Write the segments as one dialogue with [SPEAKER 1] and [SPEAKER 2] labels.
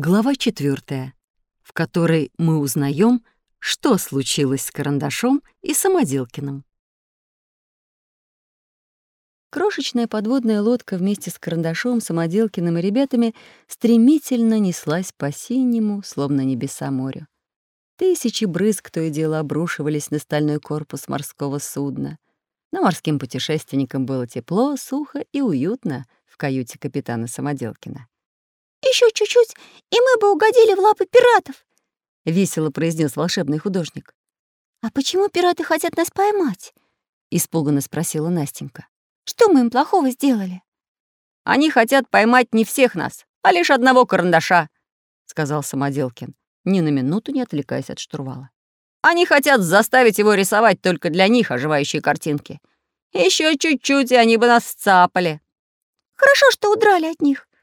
[SPEAKER 1] Глава четвертая, в которой мы узнаем, что случилось с Карандашом и Самоделкиным. Крошечная подводная лодка вместе с Карандашом, Самоделкиным и ребятами стремительно неслась по синему, словно небеса морю. Тысячи брызг то и дело обрушивались на стальной корпус морского судна. Но морским путешественникам было тепло, сухо и уютно в каюте капитана Самоделкина.
[SPEAKER 2] Еще чуть-чуть, и мы бы угодили в лапы пиратов», —
[SPEAKER 1] весело произнес волшебный художник.
[SPEAKER 2] «А почему пираты хотят нас поймать?»
[SPEAKER 1] — испуганно спросила Настенька.
[SPEAKER 2] «Что мы им плохого сделали?»
[SPEAKER 3] «Они хотят поймать не всех нас, а лишь одного карандаша», — сказал Самоделкин, ни на минуту не отвлекаясь от штурвала. «Они хотят заставить его рисовать только для них оживающие картинки. Еще чуть-чуть, и они бы нас сцапали».
[SPEAKER 2] «Хорошо, что удрали от них», —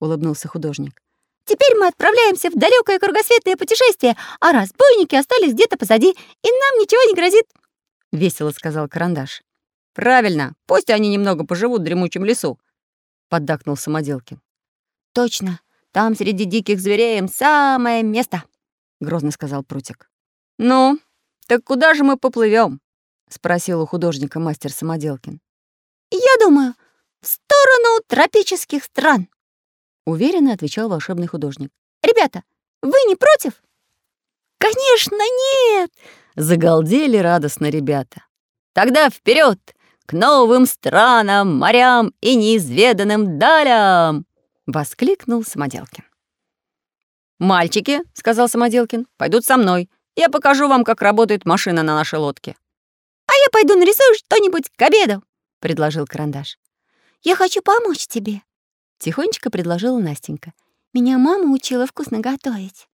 [SPEAKER 1] улыбнулся художник.
[SPEAKER 2] «Теперь мы отправляемся в далекое кругосветное путешествие, а разбойники остались где-то позади, и нам ничего не грозит», —
[SPEAKER 1] весело сказал Карандаш.
[SPEAKER 3] «Правильно, пусть они немного поживут в дремучем лесу», — поддакнул Самоделкин.
[SPEAKER 2] «Точно, там среди диких зверей им самое место», —
[SPEAKER 1] грозно сказал Прутик.
[SPEAKER 3] «Ну, так куда же мы поплывем?
[SPEAKER 1] спросил у художника мастер Самоделкин.
[SPEAKER 2] «Я думаю, в сторону тропических стран»,
[SPEAKER 1] уверенно отвечал волшебный художник.
[SPEAKER 2] «Ребята, вы не против?»
[SPEAKER 1] «Конечно, нет!» — загалдели радостно ребята.
[SPEAKER 3] «Тогда вперед к новым странам, морям и неизведанным далям!» — воскликнул Самоделкин. «Мальчики», — сказал Самоделкин, — «пойдут со мной. Я покажу вам, как работает машина на нашей лодке».
[SPEAKER 2] «А я пойду нарисую что-нибудь к обеду», — предложил Карандаш. «Я хочу помочь тебе»,
[SPEAKER 1] Тихонечко предложила Настенька.
[SPEAKER 2] «Меня мама учила вкусно готовить».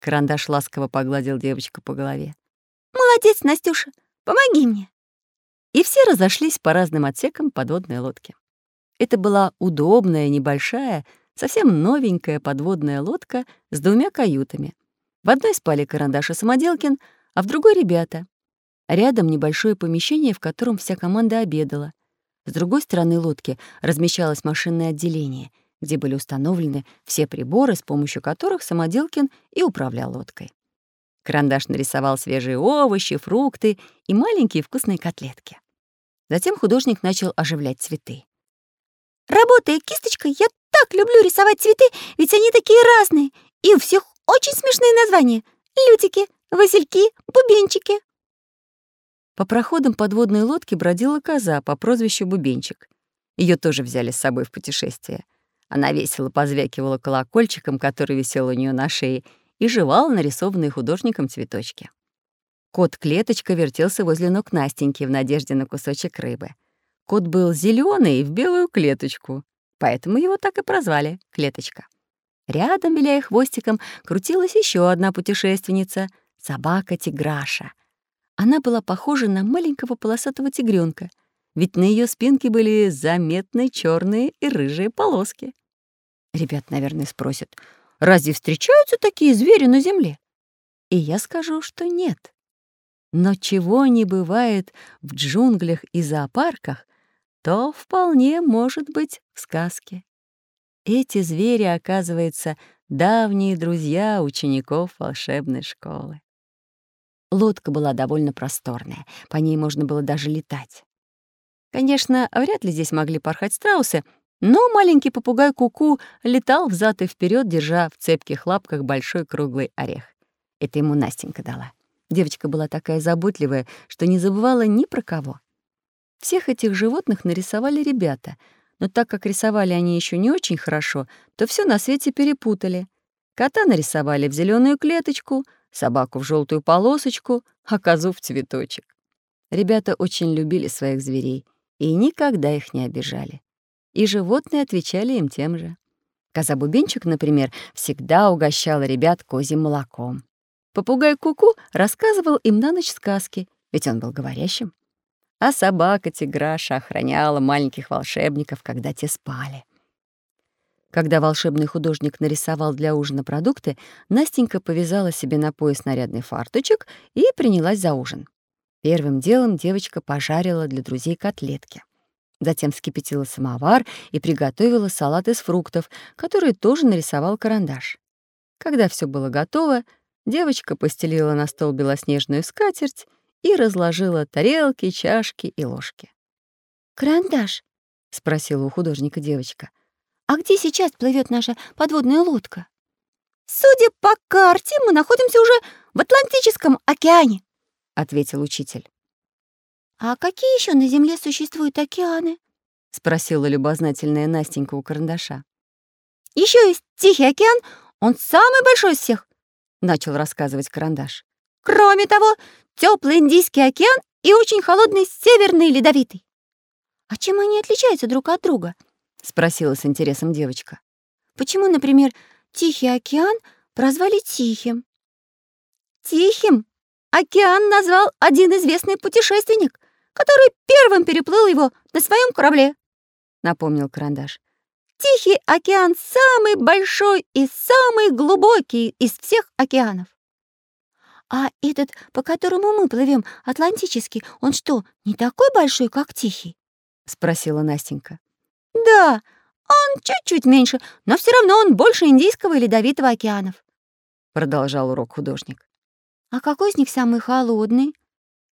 [SPEAKER 1] Карандаш ласково погладил девочку по голове.
[SPEAKER 2] «Молодец, Настюша, помоги мне».
[SPEAKER 1] И все разошлись по разным отсекам подводной лодки. Это была удобная, небольшая, совсем новенькая подводная лодка с двумя каютами. В одной спали Карандаш и Самоделкин, а в другой — ребята. Рядом небольшое помещение, в котором вся команда обедала — с другой стороны лодки размещалось машинное отделение, где были установлены все приборы, с помощью которых Самоделкин и управлял лодкой. Карандаш нарисовал свежие овощи, фрукты и маленькие вкусные котлетки. Затем художник начал оживлять цветы.
[SPEAKER 2] «Работая кисточкой, я так люблю рисовать цветы, ведь они такие разные, и у всех очень смешные названия. Лютики, васильки, бубенчики».
[SPEAKER 1] По проходам подводной лодки бродила коза по прозвищу Бубенчик. Ее тоже взяли с собой в путешествие. Она весело позвякивала колокольчиком, который висел у нее на шее, и жевала нарисованные художником цветочки. Кот-клеточка вертелся возле ног Настеньки в надежде на кусочек рыбы. Кот был зеленый в белую клеточку, поэтому его так и прозвали — Клеточка. Рядом, виляя хвостиком, крутилась еще одна путешественница — собака-тиграша — она была похожа на маленького полосатого тигренка, ведь на ее спинке были заметные черные и рыжие полоски. Ребят, наверное, спросят, разве встречаются такие звери на Земле? И я скажу, что нет. Но чего не бывает в джунглях и зоопарках, то вполне может быть в сказке. Эти звери, оказывается, давние друзья учеников волшебной школы. Лодка была довольно просторная, по ней можно было даже летать. Конечно, вряд ли здесь могли порхать страусы, но маленький попугай Куку -ку летал взад и вперед, держа в цепких лапках большой круглый орех. Это ему Настенька дала. Девочка была такая заботливая, что не забывала ни про кого. Всех этих животных нарисовали ребята, но так как рисовали они еще не очень хорошо, то все на свете перепутали. Кота нарисовали в зеленую клеточку, собаку в желтую полосочку, а козу в цветочек. Ребята очень любили своих зверей и никогда их не обижали. И животные отвечали им тем же. Коза-бубенчик, например, всегда угощала ребят козьим молоком. Попугай Куку -ку рассказывал им на ночь сказки, ведь он был говорящим. А собака-тиграша охраняла маленьких волшебников, когда те спали. Когда волшебный художник нарисовал для ужина продукты, Настенька повязала себе на пояс нарядный фарточек и принялась за ужин. Первым делом девочка пожарила для друзей котлетки. Затем вскипятила самовар и приготовила салат из фруктов, который тоже нарисовал карандаш. Когда все было готово, девочка постелила на стол белоснежную скатерть и разложила тарелки, чашки и ложки.
[SPEAKER 2] «Карандаш?» — спросила у художника девочка. «А где сейчас плывет наша подводная лодка?» «Судя по карте, мы находимся уже в Атлантическом океане», — ответил учитель. «А какие еще на Земле существуют океаны?»
[SPEAKER 1] — спросила любознательная Настенька у карандаша.
[SPEAKER 2] Еще есть Тихий океан, он самый большой из всех», — начал рассказывать карандаш. «Кроме того, теплый Индийский океан и очень холодный Северный Ледовитый». «А чем они отличаются друг от друга?» — спросила с интересом девочка. «Почему, например, Тихий океан прозвали Тихим?» «Тихим океан назвал один известный путешественник, который первым переплыл его на своем корабле», — напомнил карандаш. «Тихий океан самый большой и самый глубокий из всех океанов». «А этот, по которому мы плывем, Атлантический, он что, не такой большой, как Тихий?» — спросила Настенька. «Да, он чуть-чуть меньше, но все равно он больше Индийского и Ледовитого океанов», — продолжал урок художник. «А какой из них самый холодный?»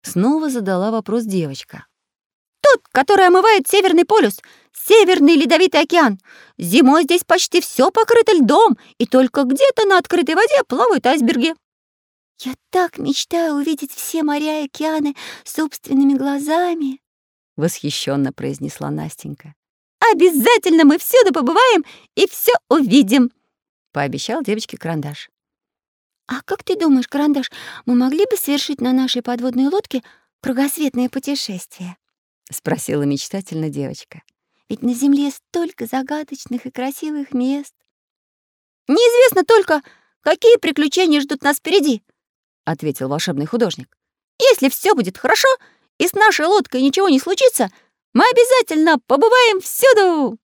[SPEAKER 2] Снова задала вопрос девочка. «Тот, который омывает Северный полюс, Северный Ледовитый океан. Зимой здесь почти все покрыто льдом, и только где-то на открытой воде плавают айсберги». «Я так мечтаю увидеть все моря и океаны собственными глазами», — восхищенно произнесла Настенька. «Обязательно мы всюду побываем и все увидим», — пообещал девочке Карандаш. «А как ты думаешь, Карандаш, мы могли бы совершить на нашей подводной лодке кругосветное путешествие?» — спросила мечтательно девочка. «Ведь на Земле столько загадочных и красивых мест». «Неизвестно только, какие приключения ждут нас впереди», — ответил волшебный художник. «Если все будет хорошо, и с нашей лодкой ничего не случится, мы обязательно побываем всюду!»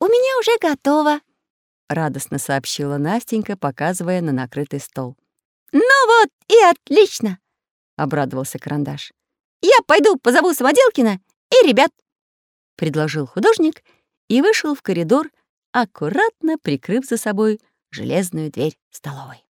[SPEAKER 2] «У меня уже готово», — радостно сообщила Настенька, показывая на накрытый стол. «Ну вот и отлично!» — обрадовался Карандаш. «Я пойду позову Самоделкина и ребят», — предложил художник и вышел в коридор, аккуратно прикрыв за собой железную дверь столовой.